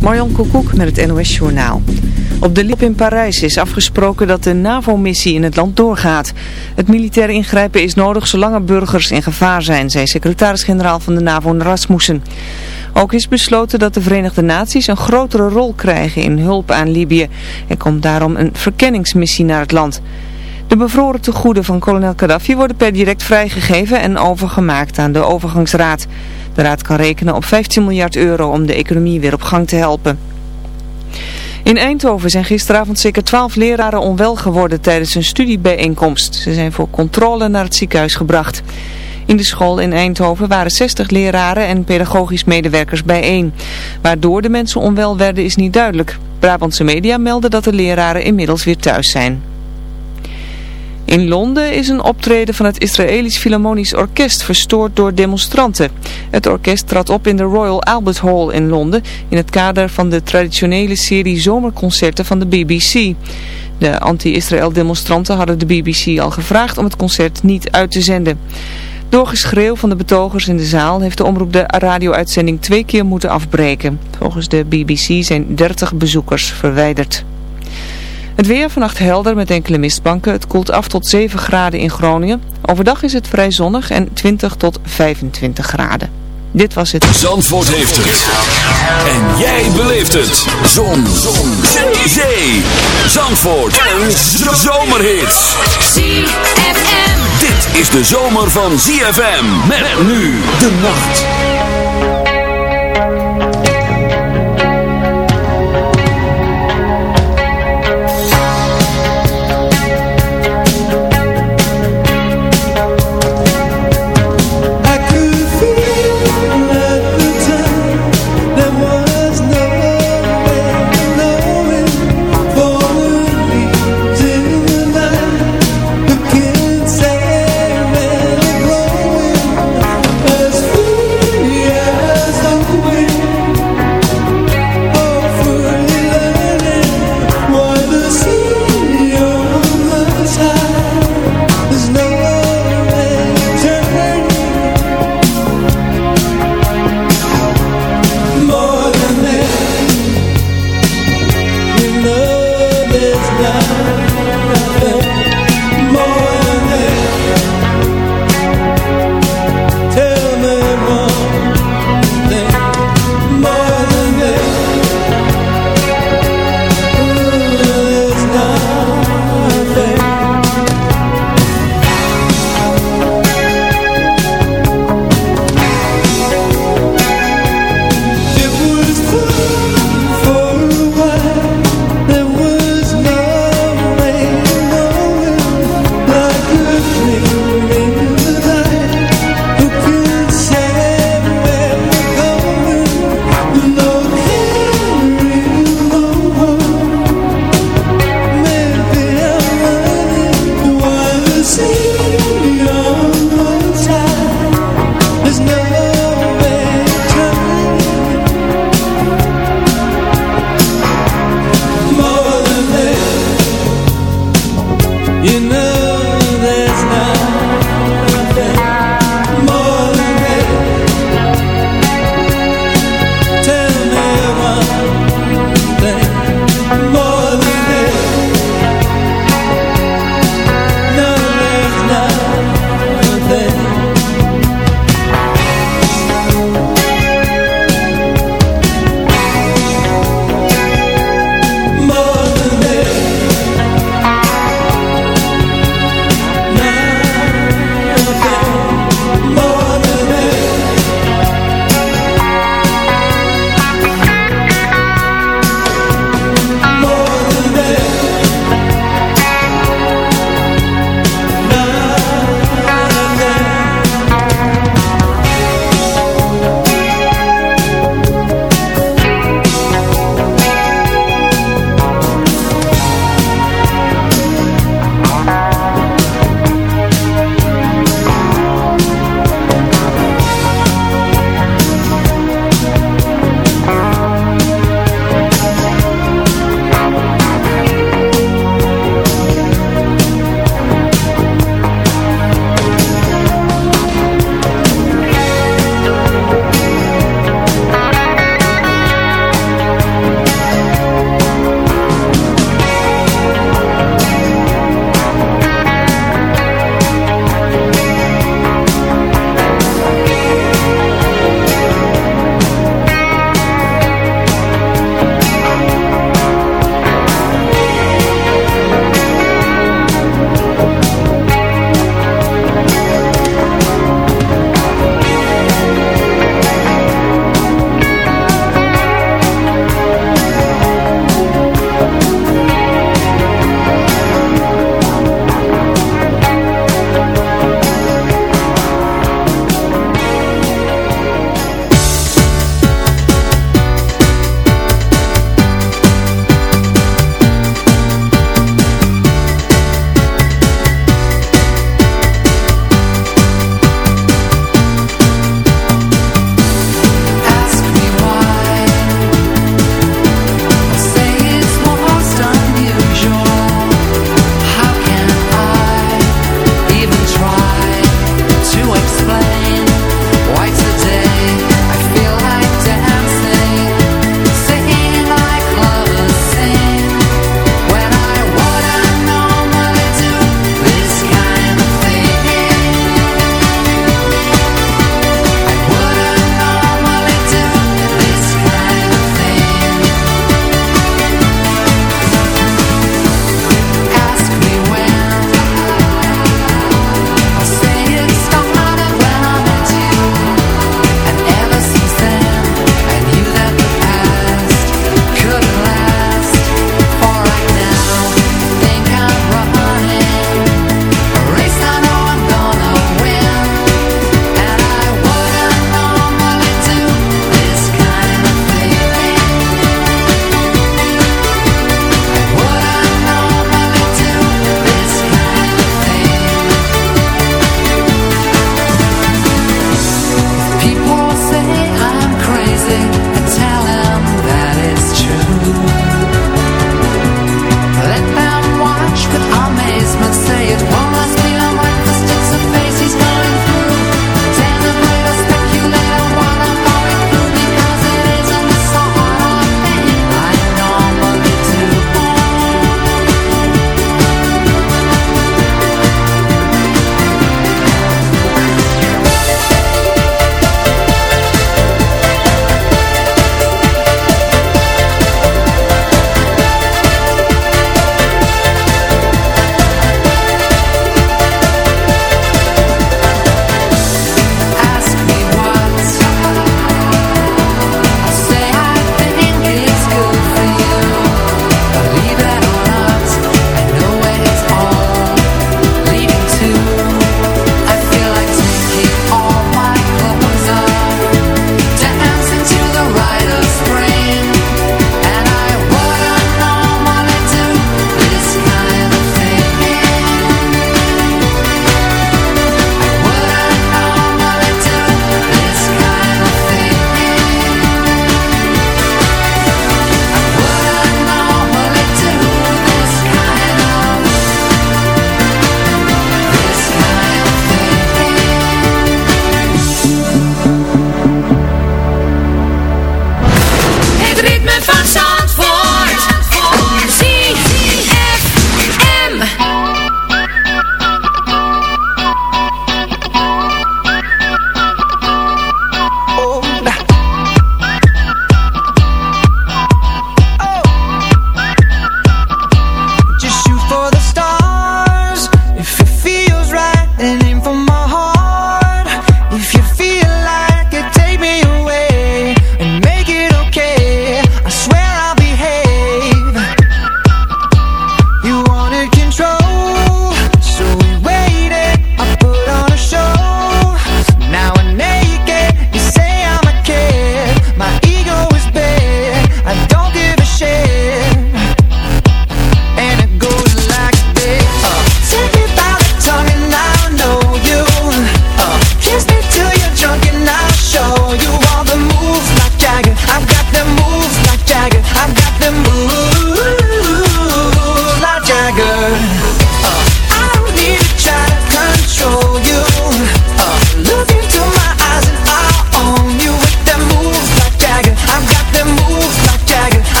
Marjan Koekoek met het NOS Journaal. Op de Lip in Parijs is afgesproken dat de NAVO-missie in het land doorgaat. Het militair ingrijpen is nodig zolang er burgers in gevaar zijn, zei secretaris-generaal van de NAVO Rasmussen. Ook is besloten dat de Verenigde Naties een grotere rol krijgen in hulp aan Libië. Er komt daarom een verkenningsmissie naar het land. De bevroren tegoeden van kolonel Gaddafi worden per direct vrijgegeven en overgemaakt aan de overgangsraad. De raad kan rekenen op 15 miljard euro om de economie weer op gang te helpen. In Eindhoven zijn gisteravond zeker 12 leraren onwel geworden tijdens een studiebijeenkomst. Ze zijn voor controle naar het ziekenhuis gebracht. In de school in Eindhoven waren 60 leraren en pedagogisch medewerkers bijeen. Waardoor de mensen onwel werden is niet duidelijk. Brabantse media melden dat de leraren inmiddels weer thuis zijn. In Londen is een optreden van het Israëlisch Philharmonisch Orkest verstoord door demonstranten. Het orkest trad op in de Royal Albert Hall in Londen in het kader van de traditionele serie zomerconcerten van de BBC. De anti-Israël demonstranten hadden de BBC al gevraagd om het concert niet uit te zenden. Door geschreeuw van de betogers in de zaal heeft de omroep de radio-uitzending twee keer moeten afbreken. Volgens de BBC zijn 30 bezoekers verwijderd. Het weer vannacht helder met enkele mistbanken. Het koelt af tot 7 graden in Groningen. Overdag is het vrij zonnig en 20 tot 25 graden. Dit was het. Zandvoort heeft het. En jij beleeft het. Zon. Zon. Zee. Zandvoort. En zomerhits. ZFM. Dit is de zomer van ZFM. Met nu de nacht.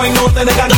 going on, I got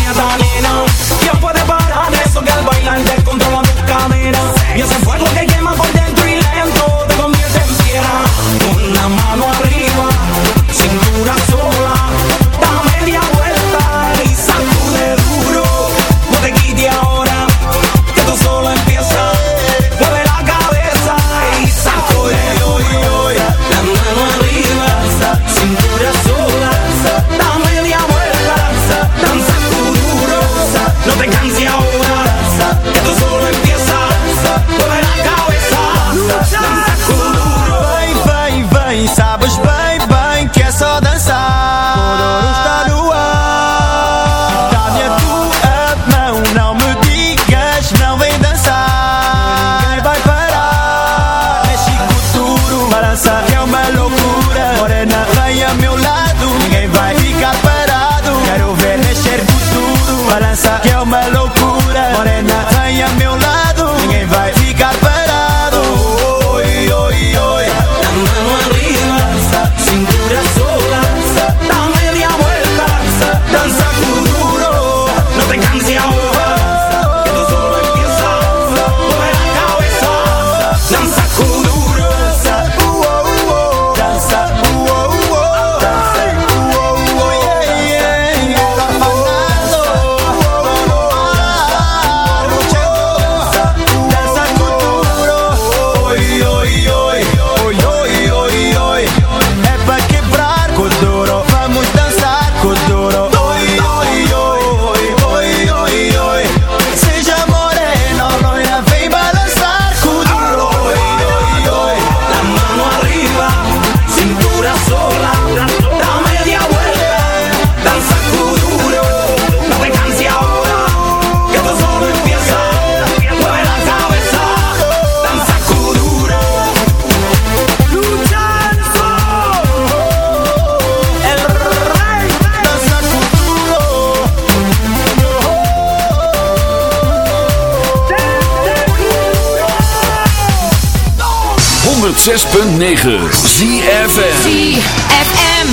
106.9 ZFM ZFM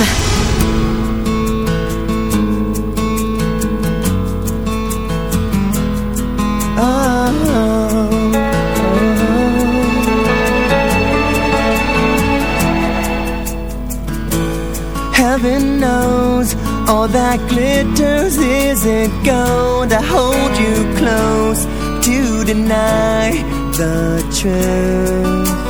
Heaven knows all that glitters isn't gold. I hold you close to deny the truth.